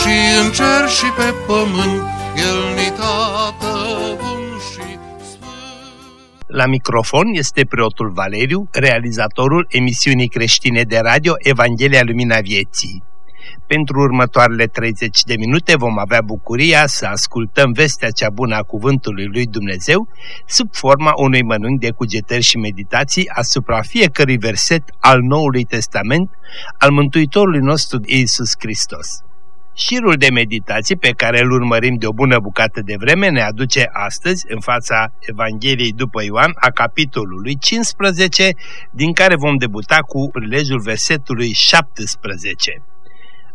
și în cer și pe pământ, El ni tată bun și sfânt. La microfon este preotul Valeriu, realizatorul emisiunii creștine de radio Evanghelia Lumina Vieții. Pentru următoarele 30 de minute vom avea bucuria să ascultăm vestea cea bună a Cuvântului lui Dumnezeu sub forma unui mănânc de cugetări și meditații asupra fiecărui verset al Noului Testament al Mântuitorului nostru Iisus Hristos. Șirul de meditații pe care îl urmărim de o bună bucată de vreme ne aduce astăzi în fața Evangheliei după Ioan a capitolului 15, din care vom debuta cu prilejul versetului 17.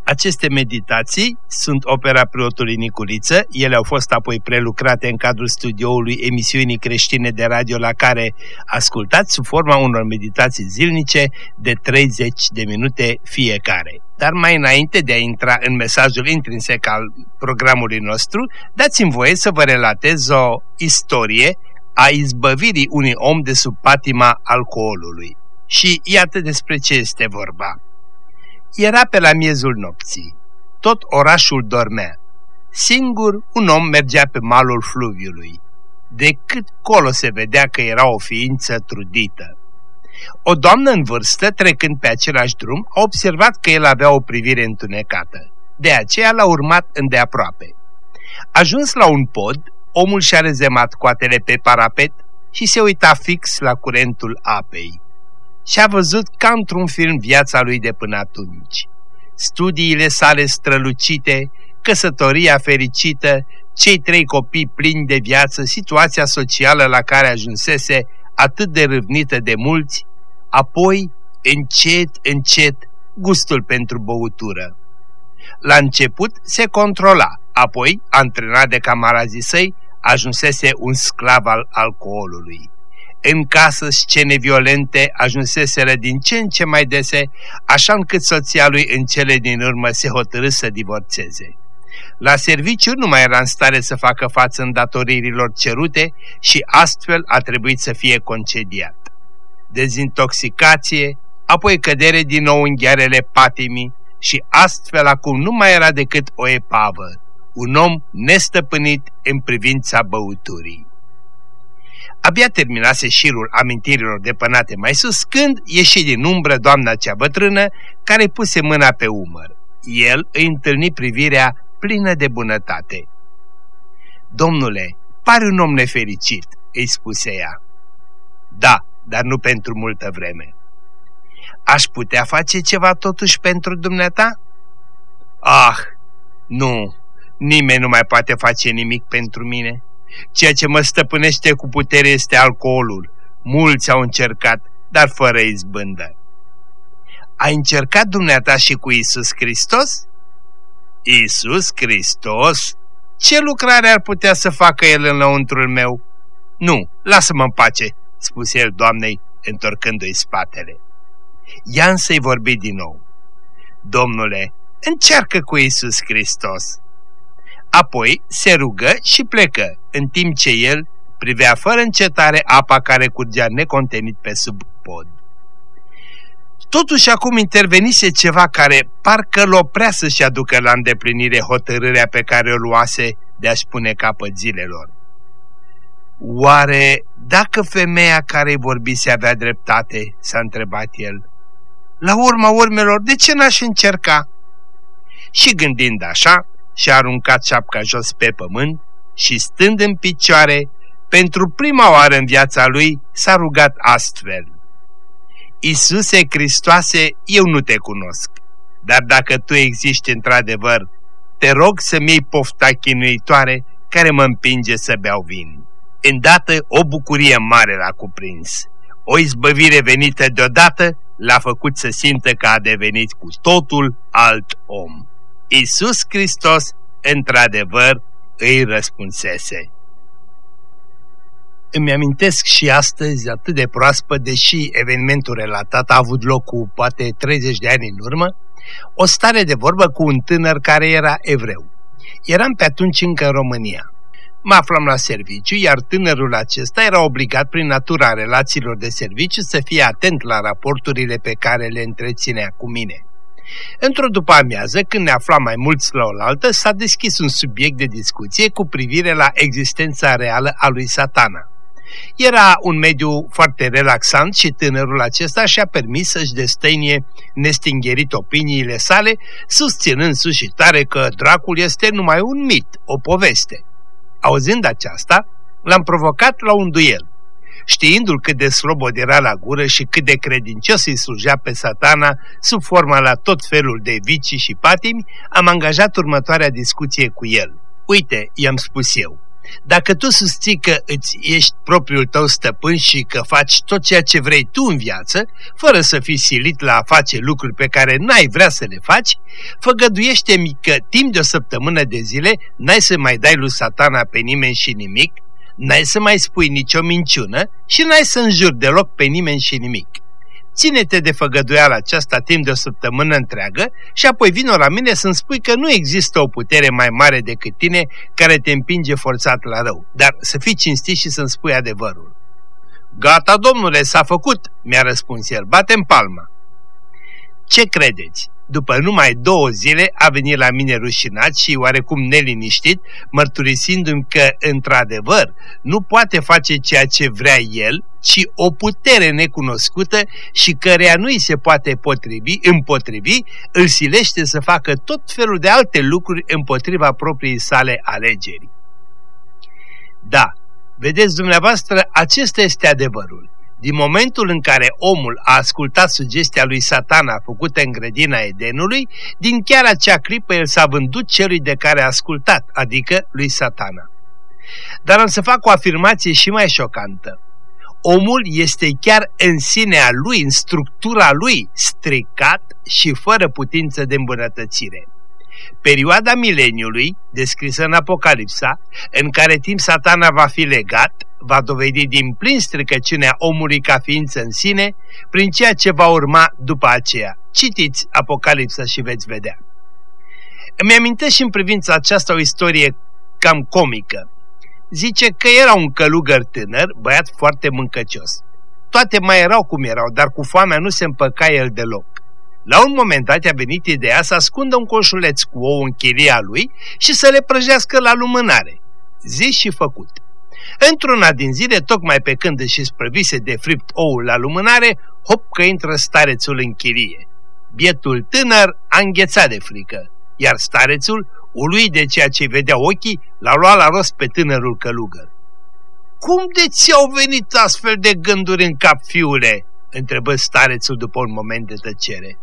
Aceste meditații sunt opera preotului Niculiță, ele au fost apoi prelucrate în cadrul studioului emisiunii creștine de radio la care ascultați sub forma unor meditații zilnice de 30 de minute fiecare. Dar mai înainte de a intra în mesajul intrinsec al programului nostru, dați-mi voie să vă relatez o istorie a izbăvirii unui om de sub patima alcoolului. Și iată despre ce este vorba. Era pe la miezul nopții. Tot orașul dormea. Singur un om mergea pe malul fluviului. De cât colo se vedea că era o ființă trudită. O doamnă în vârstă, trecând pe același drum, a observat că el avea o privire întunecată. De aceea l-a urmat îndeaproape. Ajuns la un pod, omul și-a rezemat coatele pe parapet și se uita fix la curentul apei și a văzut ca într-un film viața lui de până atunci. Studiile sale strălucite, căsătoria fericită, cei trei copii plini de viață, situația socială la care ajunsese atât de râvnită de mulți, apoi, încet, încet, gustul pentru băutură. La început se controla, apoi, antrenat de camarazii săi, ajunsese un sclav al alcoolului. În casă scene violente ajunseseră din ce în ce mai dese, așa încât soția lui în cele din urmă se hotărâ să divorțeze. La serviciu nu mai era în stare să facă față îndatoririlor cerute și astfel a trebuit să fie concediat. Dezintoxicație, apoi cădere din nou în ghearele patimii și astfel acum nu mai era decât o epavă, un om nestăpânit în privința băuturii. Abia terminase șirul amintirilor depănate mai sus, când ieși din umbră doamna cea bătrână, care puse mâna pe umăr. El îi întâlni privirea plină de bunătate. Domnule, pare un om nefericit," îi spuse ea. Da, dar nu pentru multă vreme." Aș putea face ceva totuși pentru dumneata?" Ah, nu, nimeni nu mai poate face nimic pentru mine." Ceea ce mă stăpânește cu putere este alcoolul. Mulți au încercat, dar fără izbândă. Ai încercat dumneata și cu Isus Hristos? Isus Hristos? Ce lucrare ar putea să facă El înăuntrul meu? Nu, lasă-mă în pace, spuse el doamnei, întorcându-i spatele. Ea însă-i vorbi din nou. Domnule, încearcă cu Isus Hristos. Apoi se rugă și plecă, în timp ce el privea fără încetare apa care curgea necontenit pe sub pod. Totuși acum intervenise ceva care parcă l oprea să-și aducă la îndeplinire hotărârea pe care o luase de a-și pune capăt zilelor. Oare dacă femeia care vorbise avea dreptate, s-a întrebat el. La urma urmelor, de ce n-aș încerca? Și gândind așa, și-a aruncat șapca jos pe pământ și stând în picioare, pentru prima oară în viața lui s-a rugat astfel. Isuse Hristoase, eu nu te cunosc, dar dacă tu existi într-adevăr, te rog să-mi iei pofta chinuitoare care mă împinge să beau vin. Îndată o bucurie mare l-a cuprins. O izbăvire venită deodată l-a făcut să simtă că a devenit cu totul alt om. Isus Hristos într-adevăr, îi răspunsese. Îmi amintesc și astăzi, atât de proaspăt, deși evenimentul relatat a avut loc cu poate 30 de ani în urmă, o stare de vorbă cu un tânăr care era evreu. Eram pe atunci încă în România. Mă aflam la serviciu, iar tânărul acesta era obligat prin natura relațiilor de serviciu să fie atent la raporturile pe care le întreținea cu mine. Într-o după amiază, când ne aflam mai mulți la oaltă, s-a deschis un subiect de discuție cu privire la existența reală a lui satana. Era un mediu foarte relaxant și tânărul acesta și-a permis să-și destăinie nestingerit opiniile sale, susținând sus și tare că dracul este numai un mit, o poveste. Auzind aceasta, l-am provocat la un duel. Știindu-l cât de slobod era la gură și cât de credincios îi slujea pe satana sub forma la tot felul de vicii și patimi, am angajat următoarea discuție cu el. Uite, i-am spus eu, dacă tu susții că îți ești propriul tău stăpân și că faci tot ceea ce vrei tu în viață, fără să fii silit la a face lucruri pe care n-ai vrea să le faci, făgăduiește-mi că timp de o săptămână de zile n-ai să mai dai lui satana pe nimeni și nimic, n-ai să mai spui nicio minciună și n-ai să înjuri deloc pe nimeni și nimic. Ține-te de făgăduiala aceasta timp de o săptămână întreagă și apoi vină la mine să-mi spui că nu există o putere mai mare decât tine care te împinge forțat la rău, dar să fii cinstit și să-mi spui adevărul. Gata, domnule, s-a făcut, mi-a răspuns el, bate în palma. Ce credeți? După numai două zile a venit la mine rușinat și oarecum neliniștit, mărturisindu-mi că, într-adevăr, nu poate face ceea ce vrea el, ci o putere necunoscută și căreia nu îi se poate potrivi, împotrivi, îl silește să facă tot felul de alte lucruri împotriva propriei sale alegeri. Da, vedeți dumneavoastră, acesta este adevărul. Din momentul în care omul a ascultat sugestia lui satana făcută în grădina Edenului, din chiar acea clipă el s-a vândut celui de care a ascultat, adică lui satana. Dar am să fac o afirmație și mai șocantă. Omul este chiar în sinea lui, în structura lui, stricat și fără putință de îmbunătățire. Perioada mileniului, descrisă în Apocalipsa, în care timp satana va fi legat, va dovedi din plin stricăciunea omului ca ființă în sine, prin ceea ce va urma după aceea. Citiți Apocalipsa și veți vedea. Îmi amintesc și în privința aceasta o istorie cam comică. Zice că era un călugăr tânăr, băiat foarte mâncăcios. Toate mai erau cum erau, dar cu foamea nu se împăca el deloc. La un moment dat a venit ideea să ascundă un coșuleț cu ou în chiria lui și să le prăjească la lumânare. Zis și făcut. Într-una din zile, tocmai pe când își sprăvise de fript oul la lumânare, hop că intră starețul în chirie. Bietul tânăr a înghețat de frică, iar starețul, uluit de ceea ce vedea ochii, l-a luat la rost pe tânărul călugăr. Cum de ți-au venit astfel de gânduri în cap, fiule?" întrebă starețul după un moment de tăcere.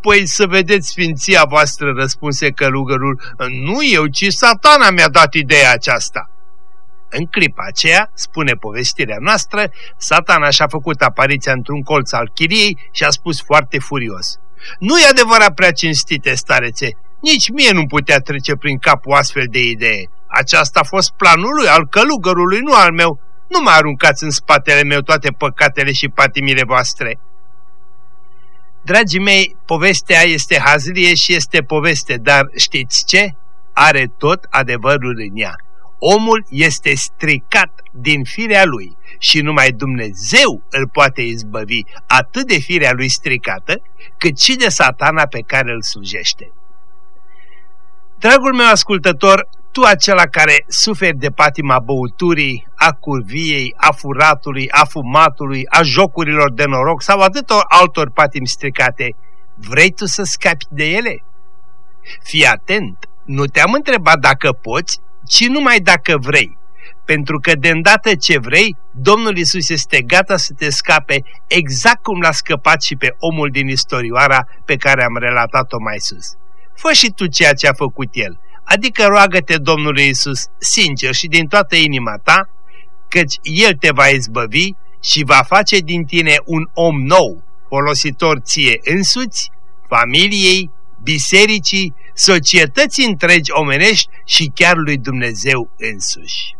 Păi să vedeți sfinția voastră, răspunse călugărul, nu eu, ci satana mi-a dat ideea aceasta. În clipa aceea, spune povestirea noastră, satana și-a făcut apariția într-un colț al chiriei și a spus foarte furios. Nu e adevărat prea cinstite, starețe, nici mie nu putea trece prin cap o astfel de idee. Aceasta a fost planul lui, al călugărului, nu al meu. Nu mă aruncați în spatele meu toate păcatele și patimile voastre. Dragii mei, povestea este hazlie și este poveste, dar știți ce? Are tot adevărul în ea. Omul este stricat din firea lui și numai Dumnezeu îl poate izbăvi atât de firea lui stricată, cât și de satana pe care îl slujește. Dragul meu ascultător, tu acela care suferi de patima băuturii, a curviei, a furatului, a fumatului, a jocurilor de noroc sau atâtor altor patimi stricate, vrei tu să scapi de ele? Fii atent, nu te-am întrebat dacă poți, ci numai dacă vrei. Pentru că de îndată ce vrei, Domnul Isus este gata să te scape exact cum l-a scăpat și pe omul din istorioara pe care am relatat-o mai sus. Fă și tu ceea ce a făcut El, adică roagă-te Domnului Isus sincer și din toată inima ta, căci El te va izbăvi și va face din tine un om nou, folositor ție însuți, familiei, bisericii societății întregi omenești și chiar lui Dumnezeu însuși.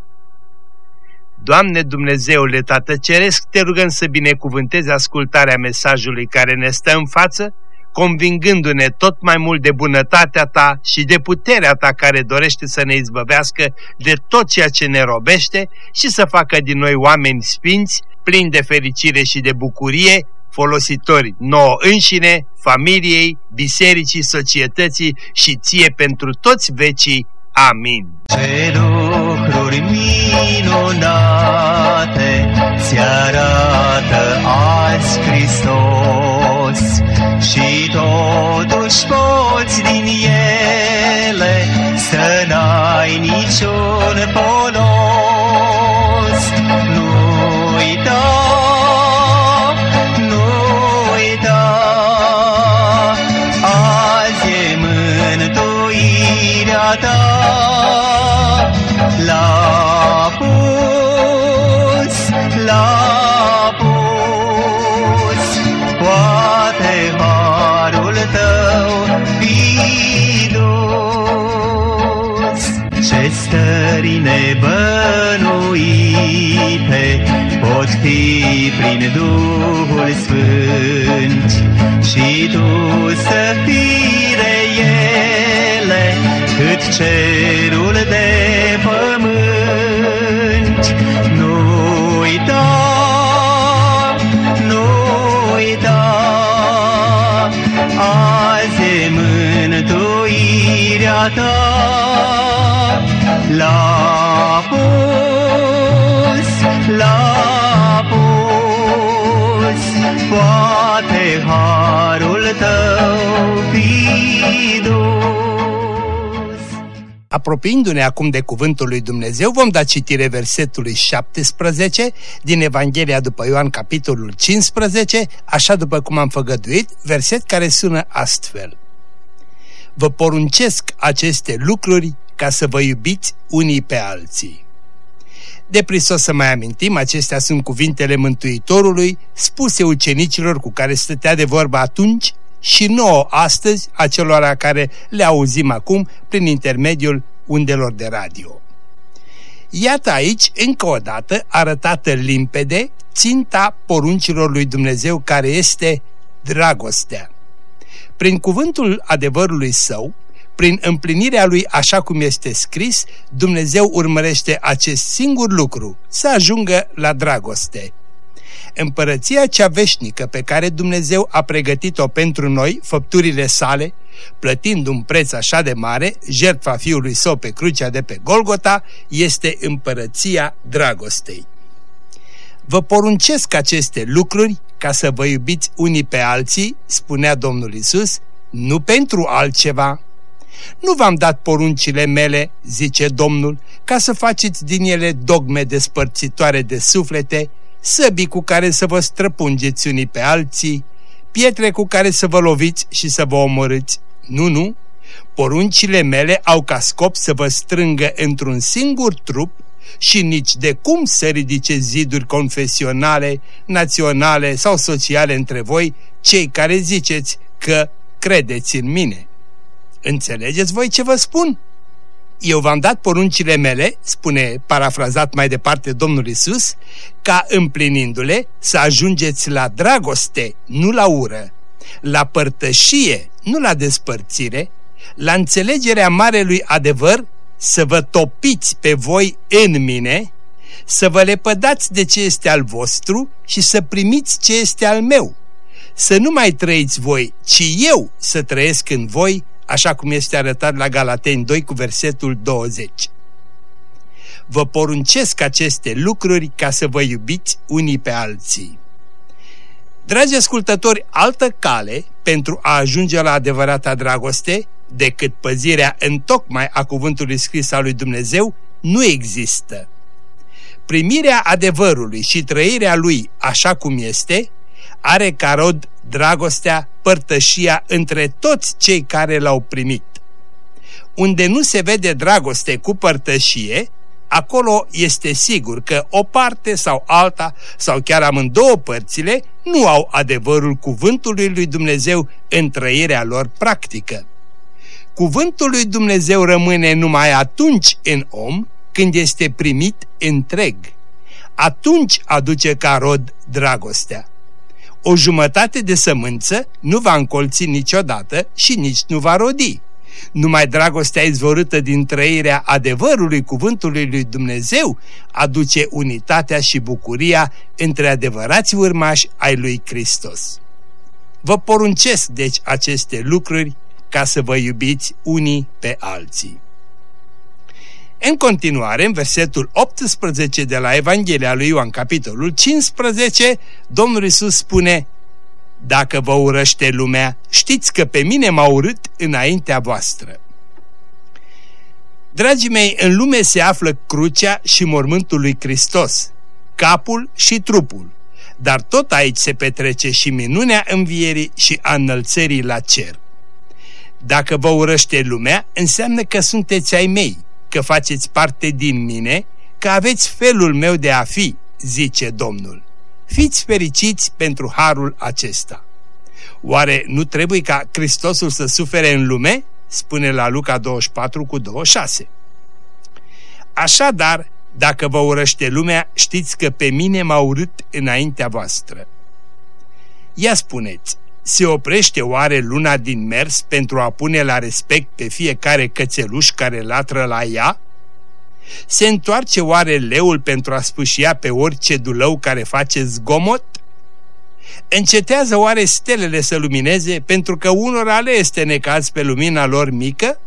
Doamne Dumnezeule Tată Ceresc, te rugăm să binecuvântezi ascultarea mesajului care ne stă în față, convingându-ne tot mai mult de bunătatea Ta și de puterea Ta care dorește să ne izbăvească de tot ceea ce ne robește și să facă din noi oameni sfinți, plini de fericire și de bucurie, folositori nouă înșine, familiei, bisericii, societății și ție pentru toți vecii. Amin. Ce lucruri minunate ți arată azi Hristos și totuși poți din ele să n-ai niciun polos. Stări nebănuite pot fi prin Duhul Sfânt și tu să fii de ele cât cerul de pământ. Nu uita, nu uita, azi e mântuirea ta. La pus, la pus, poate harul tău fi dus. Apropiindu-ne acum de cuvântul lui Dumnezeu, vom da citire versetului 17 din Evanghelia după Ioan, capitolul 15, așa după cum am făgăduit, verset care sună astfel. Vă poruncesc aceste lucruri ca să vă iubiți unii pe alții. De prisos să mai amintim, acestea sunt cuvintele Mântuitorului spuse ucenicilor cu care stătea de vorba atunci și nouă astăzi acelora care le auzim acum prin intermediul undelor de radio. Iată aici, încă o dată, arătată limpede ținta poruncilor lui Dumnezeu care este dragostea. Prin cuvântul adevărului său, prin împlinirea lui așa cum este scris, Dumnezeu urmărește acest singur lucru, să ajungă la dragoste. Împărăția cea veșnică pe care Dumnezeu a pregătit-o pentru noi, făpturile sale, plătind un preț așa de mare, jertfa Fiului Său pe crucea de pe Golgota, este împărăția dragostei. Vă poruncesc aceste lucruri ca să vă iubiți unii pe alții, spunea Domnul Isus, nu pentru altceva. Nu v-am dat poruncile mele, zice Domnul, ca să faceți din ele dogme despărțitoare de suflete, săbii cu care să vă străpungeți unii pe alții, pietre cu care să vă loviți și să vă omorâți. Nu, nu, poruncile mele au ca scop să vă strângă într-un singur trup și nici de cum să ridice ziduri confesionale, naționale sau sociale între voi, cei care ziceți că credeți în mine. Înțelegeți voi ce vă spun? Eu v-am dat poruncile mele, spune parafrazat mai departe Domnul Isus, ca împlinindu-le să ajungeți la dragoste, nu la ură, la părtășie, nu la despărțire, la înțelegerea marelui adevăr, să vă topiți pe voi în mine, să vă lepădați de ce este al vostru și să primiți ce este al meu. Să nu mai trăiți voi, ci eu să trăiesc în voi, așa cum este arătat la Galateni 2 cu versetul 20. Vă poruncesc aceste lucruri ca să vă iubiți unii pe alții. Dragi ascultători, altă cale pentru a ajunge la adevărata dragoste decât păzirea întocmai a cuvântului scris al lui Dumnezeu nu există. Primirea adevărului și trăirea lui așa cum este are ca rod dragostea, părtășia între toți cei care l-au primit. Unde nu se vede dragoste cu părtășie, acolo este sigur că o parte sau alta, sau chiar amândouă părțile, nu au adevărul cuvântului lui Dumnezeu în trăirea lor practică. cuvântul lui Dumnezeu rămâne numai atunci în om când este primit întreg. Atunci aduce ca rod dragostea. O jumătate de sămânță nu va încolți niciodată și nici nu va rodi. Numai dragostea izvorâtă din trăirea adevărului cuvântului lui Dumnezeu aduce unitatea și bucuria între adevărați urmași ai lui Hristos. Vă poruncesc deci aceste lucruri ca să vă iubiți unii pe alții. În continuare, în versetul 18 de la Evanghelia lui Ioan, capitolul 15, Domnul Isus spune Dacă vă urăște lumea, știți că pe mine m-a urât înaintea voastră. Dragii mei, în lume se află crucea și mormântul lui Hristos, capul și trupul, dar tot aici se petrece și minunea învierii și a înălțării la cer. Dacă vă urăște lumea, înseamnă că sunteți ai mei, că faceți parte din mine, că aveți felul meu de a fi, zice Domnul. Fiți fericiți pentru harul acesta. Oare nu trebuie ca Hristosul să sufere în lume? Spune la Luca 24 cu 26. Așadar, dacă vă urăște lumea, știți că pe mine m-a urât înaintea voastră. Ia spuneți, se oprește oare luna din mers pentru a pune la respect pe fiecare cățeluș care latră la ea? Se întoarce oare leul pentru a spâșia pe orice dulău care face zgomot? Încetează oare stelele să lumineze pentru că unora le este necaz pe lumina lor mică?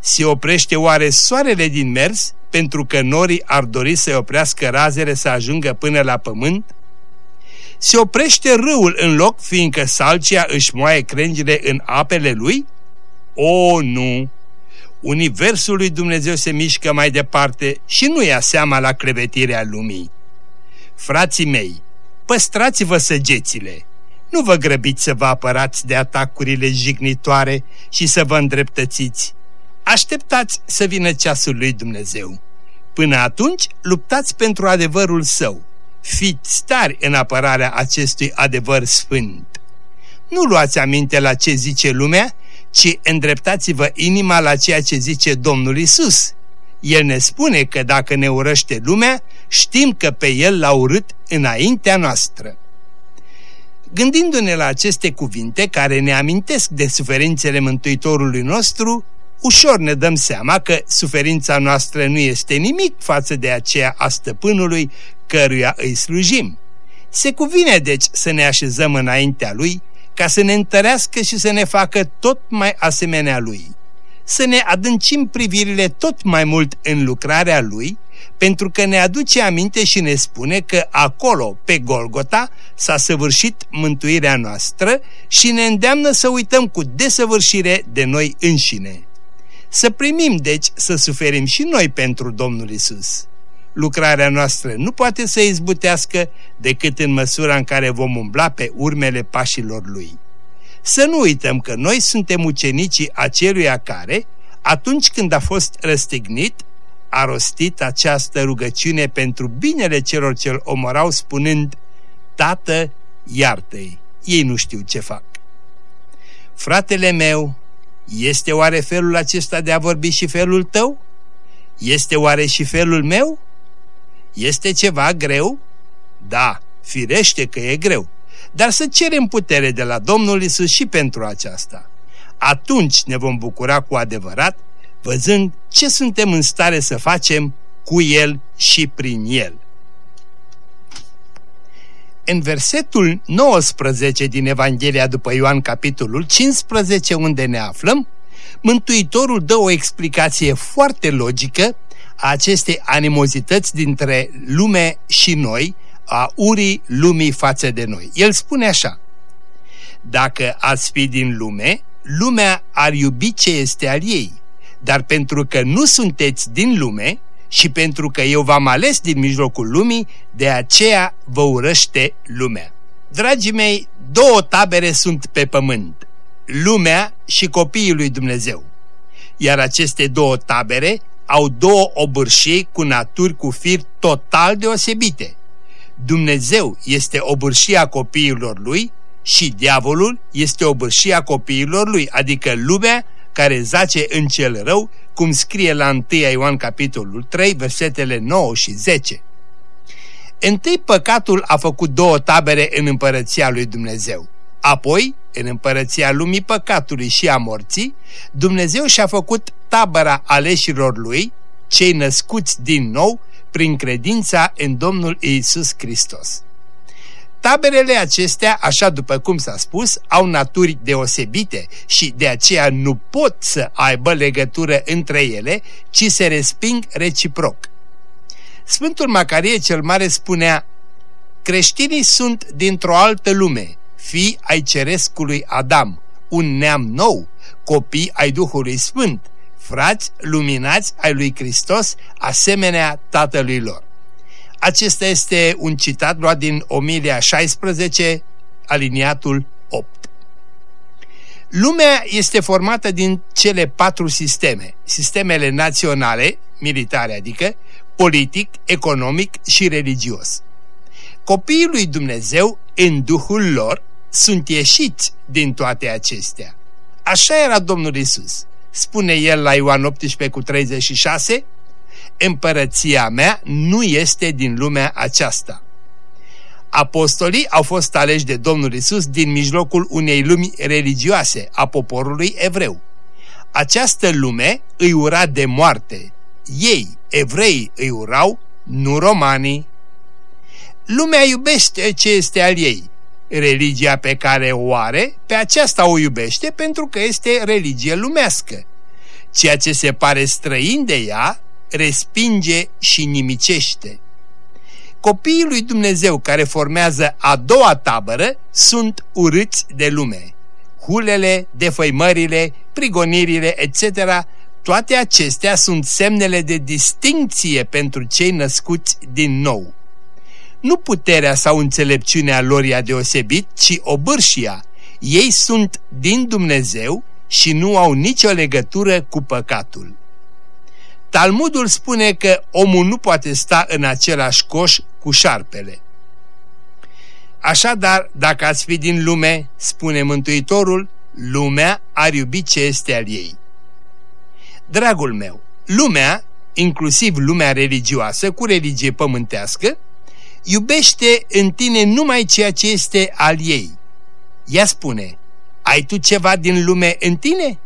Se oprește oare soarele din mers pentru că norii ar dori să oprească razele să ajungă până la pământ? se oprește râul în loc, fiindcă salcia își moaie crengile în apele lui? O, nu! Universul lui Dumnezeu se mișcă mai departe și nu ia seama la clevetirea lumii. Frații mei, păstrați-vă săgețile! Nu vă grăbiți să vă apărați de atacurile jignitoare și să vă îndreptățiți. Așteptați să vină ceasul lui Dumnezeu. Până atunci, luptați pentru adevărul său fiți stari în apărarea acestui adevăr sfânt. Nu luați aminte la ce zice lumea, ci îndreptați-vă inima la ceea ce zice Domnul Isus. El ne spune că dacă ne urăște lumea, știm că pe El l-a urât înaintea noastră. Gândindu-ne la aceste cuvinte care ne amintesc de suferințele Mântuitorului nostru, ușor ne dăm seama că suferința noastră nu este nimic față de aceea a stăpânului căruia îi slujim. Se cuvine deci să ne așezăm înaintea lui ca să ne întărească și să ne facă tot mai asemenea lui. Să ne adâncim privirile tot mai mult în lucrarea lui, pentru că ne aduce aminte și ne spune că acolo, pe Golgota, s-a săvârșit mântuirea noastră și ne îndeamnă să uităm cu desăvârșire de noi înșine. Să primim, deci, să suferim și noi pentru Domnul Isus. Lucrarea noastră nu poate să izbutească decât în măsura în care vom umbla pe urmele pașilor Lui. Să nu uităm că noi suntem ucenicii aceluia care, atunci când a fost răstignit, a rostit această rugăciune pentru binele celor ce-l omorau spunând, Tată, iartă-i, ei nu știu ce fac. Fratele meu, este oare felul acesta de a vorbi și felul tău? Este oare și felul meu? Este ceva greu? Da, firește că e greu. Dar să cerem putere de la Domnul Isus și pentru aceasta. Atunci ne vom bucura cu adevărat, văzând ce suntem în stare să facem cu El și prin El. În versetul 19 din Evanghelia după Ioan, capitolul 15, unde ne aflăm, Mântuitorul dă o explicație foarte logică a acestei animozități dintre lume și noi, a urii lumii față de noi. El spune așa, Dacă ați fi din lume, lumea ar iubi ce este al ei, dar pentru că nu sunteți din lume, și pentru că eu v-am ales din mijlocul lumii, de aceea vă urăște lumea. Dragii mei, două tabere sunt pe pământ, lumea și copiii lui Dumnezeu. Iar aceste două tabere au două obârșii cu naturi cu fir total deosebite. Dumnezeu este obârșia copiilor lui și diavolul este obârșia copiilor lui, adică lumea care zace în cel rău, cum scrie la 1 Ioan capitolul 3, versetele 9 și 10. Întâi păcatul a făcut două tabere în împărăția lui Dumnezeu. Apoi, în împărăția lumii păcatului și a morții, Dumnezeu și-a făcut tabăra aleșilor lui, cei născuți din nou, prin credința în Domnul Iisus Hristos. Taberele acestea, așa după cum s-a spus, au naturi deosebite și de aceea nu pot să aibă legătură între ele, ci se resping reciproc. Sfântul Macarie cel Mare spunea, creștinii sunt dintr-o altă lume, fii ai cerescului Adam, un neam nou, copii ai Duhului Sfânt, frați luminați ai lui Hristos, asemenea tatălui lor. Acesta este un citat luat din Omilia 16, aliniatul 8. Lumea este formată din cele patru sisteme, sistemele naționale, militare adică, politic, economic și religios. Copiii lui Dumnezeu, în Duhul lor, sunt ieșiți din toate acestea. Așa era Domnul Isus. Spune el la Ioan 18 cu 36, Împărăția mea nu este din lumea aceasta. Apostolii au fost aleși de Domnul Isus din mijlocul unei lumi religioase a poporului evreu. Această lume îi ura de moarte. Ei, evrei, îi urau, nu romanii. Lumea iubește ce este al ei. Religia pe care o are, pe aceasta o iubește pentru că este religie lumească. Ceea ce se pare străin de ea, respinge și nimicește. Copiii lui Dumnezeu care formează a doua tabără sunt urâți de lume. Hulele, defăimările, prigonirile, etc., toate acestea sunt semnele de distincție pentru cei născuți din nou. Nu puterea sau înțelepciunea lor i-a deosebit, ci obârșia. Ei sunt din Dumnezeu și nu au nicio legătură cu păcatul. Talmudul spune că omul nu poate sta în același coș cu șarpele. Așadar, dacă ați fi din lume, spune Mântuitorul, lumea ar iubi ce este al ei. Dragul meu, lumea, inclusiv lumea religioasă cu religie pământească, iubește în tine numai ceea ce este al ei. Ea spune, ai tu ceva din lume în tine?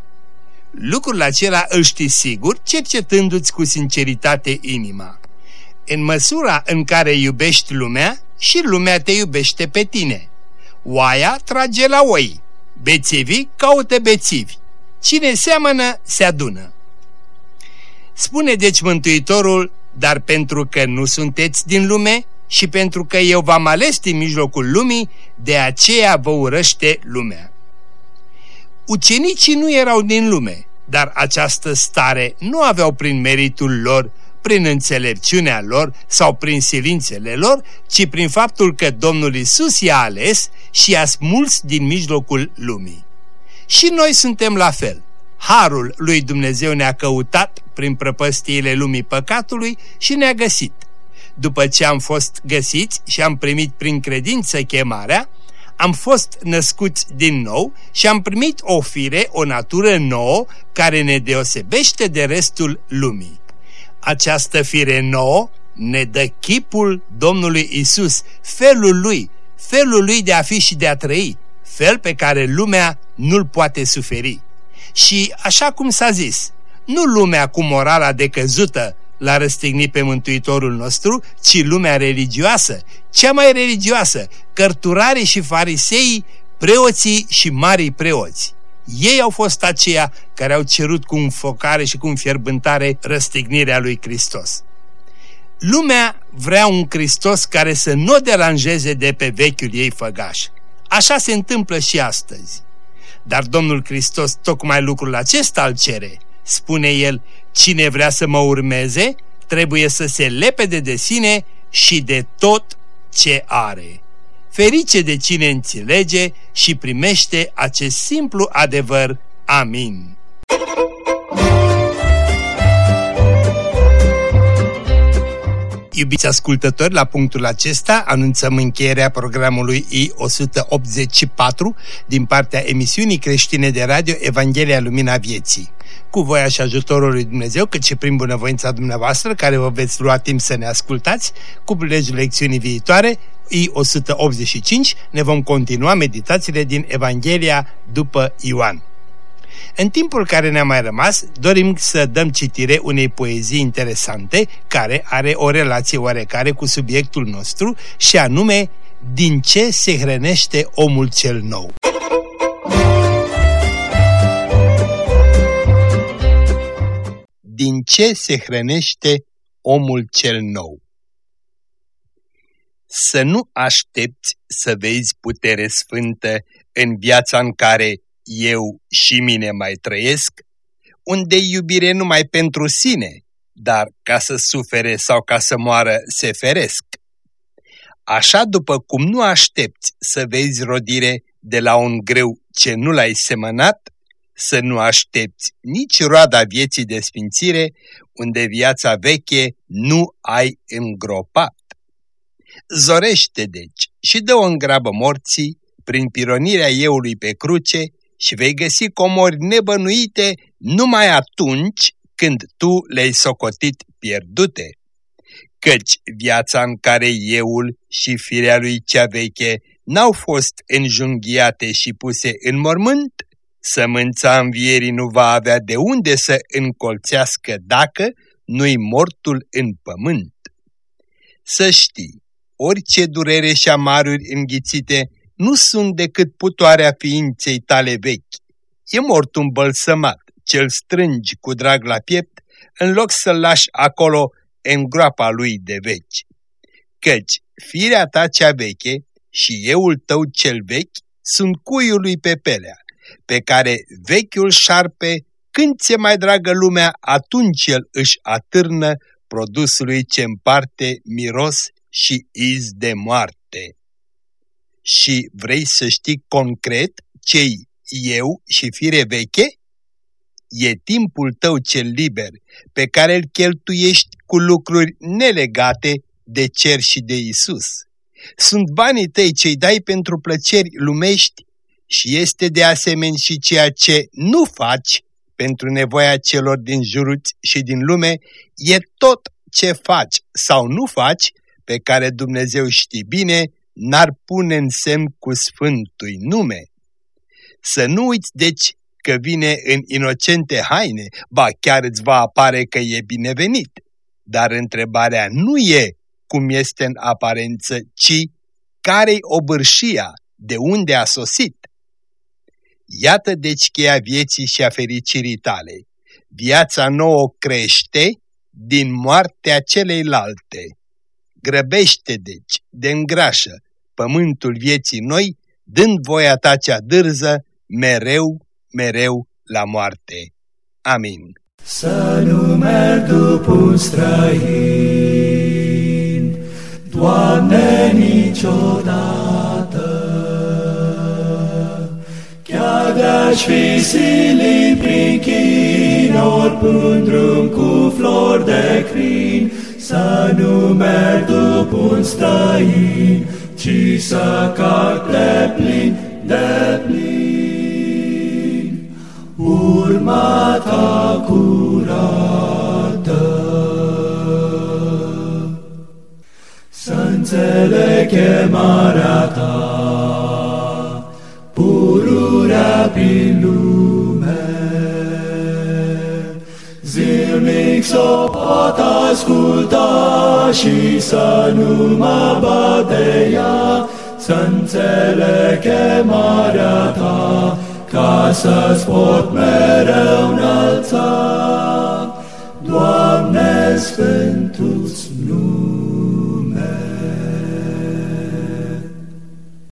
Lucrul acela îl știi sigur, cercetându-ți cu sinceritate inima. În măsura în care iubești lumea, și lumea te iubește pe tine. Oaia trage la oi, bețivii caută bețivi. Cine seamănă, se adună. Spune deci Mântuitorul, dar pentru că nu sunteți din lume și pentru că eu v-am ales din mijlocul lumii, de aceea vă urăște lumea. Ucenicii nu erau din lume, dar această stare nu aveau prin meritul lor, prin înțelepciunea lor sau prin silințele lor, ci prin faptul că Domnul Isus i-a ales și i-a smuls din mijlocul lumii. Și noi suntem la fel. Harul lui Dumnezeu ne-a căutat prin prăpăstiile lumii păcatului și ne-a găsit. După ce am fost găsiți și am primit prin credință chemarea, am fost născuți din nou și am primit o fire, o natură nouă, care ne deosebește de restul lumii. Această fire nouă ne dă chipul Domnului Isus, felul Lui, felul Lui de a fi și de a trăi, fel pe care lumea nu-l poate suferi. Și așa cum s-a zis, nu lumea cu morala decăzută l-a răstignit pe Mântuitorul nostru, ci lumea religioasă, cea mai religioasă, cărturarii și farisei, preoții și marii preoți. Ei au fost aceia care au cerut cu înfocare și cu înfierbântare răstignirea lui Hristos. Lumea vrea un Hristos care să nu deranjeze de pe vechiul ei făgaș. Așa se întâmplă și astăzi. Dar Domnul Hristos tocmai lucrul acesta îl cere. Spune el, Cine vrea să mă urmeze, trebuie să se lepede de sine și de tot ce are. Ferice de cine înțelege și primește acest simplu adevăr. Amin. Iubiți ascultători, la punctul acesta anunțăm încheierea programului I-184 din partea emisiunii creștine de radio Evanghelia Lumina Vieții. Cu voia și ajutorul lui Dumnezeu, cât și prin bunăvoința dumneavoastră, care vă veți lua timp să ne ascultați, cu prilejul lecțiunii viitoare, I-185, ne vom continua meditațiile din Evanghelia după Ioan. În timpul care ne-a mai rămas, dorim să dăm citire unei poezii interesante care are o relație oarecare cu subiectul nostru și anume Din ce se hrănește omul cel nou? Din ce se hrănește omul cel nou? Să nu aștepți să vezi putere sfântă în viața în care eu și mine mai trăiesc, unde iubire numai pentru sine, dar ca să sufere sau ca să moară se feresc. Așa după cum nu aștepți să vezi rodire de la un greu ce nu l-ai semănat, să nu aștepți nici roada vieții de sfințire, unde viața veche nu ai îngropat. Zorește deci și dă-o în grabă morții, prin pironirea eului pe cruce, și vei găsi comori nebănuite numai atunci când tu le-ai socotit pierdute. Căci viața în care euul și firea lui cea veche n-au fost înjunghiate și puse în mormânt, sămânța învierii nu va avea de unde să încolțească dacă nu-i mortul în pământ. Să știi, orice durere și amaruri înghițite nu sunt decât putoarea ființei tale vechi. E mort un bălsămat, ce-l strângi cu drag la piept, în loc să-l lași acolo în groapa lui de veci. Căci firea ta cea veche și euul tău cel vechi sunt cuiul lui Pepelea, pe care vechiul șarpe, când ți mai dragă lumea, atunci el își atârnă produsului ce împarte miros și iz de moarte și vrei să știi concret ce eu și fire veche? E timpul tău cel liber pe care îl cheltuiești cu lucruri nelegate de cer și de Isus. Sunt banii tăi ce-i dai pentru plăceri lumești și este de asemenea și ceea ce nu faci pentru nevoia celor din juruți și din lume, e tot ce faci sau nu faci pe care Dumnezeu știe bine n-ar pune în semn cu sfântui nume. Să nu uiți, deci, că vine în inocente haine, ba chiar îți va apare că e binevenit. Dar întrebarea nu e cum este în aparență, ci care-i obârșia, de unde a sosit. Iată deci cheia vieții și a fericirii tale. Viața nouă crește din moartea celeilalte. Grăbește deci, de îngrașă, pământul vieții noi, dând voia ta cea dârză, mereu, mereu la moarte. Amin. Să nu merg după un străin, Doamne, niciodată, de-aș fi silit prin chinori, Până drum cu flori de crin, Să nu merg după un străin, ci să cac de plin, de plin. Urma ta curată. Să înțeleg chemarea ta, Singura lume. Zilnic s-o pot asculta Și să nu mă bat ea Să înțeleg chemarea ta Ca să-ți pot mereu înălța. Doamne Sfânt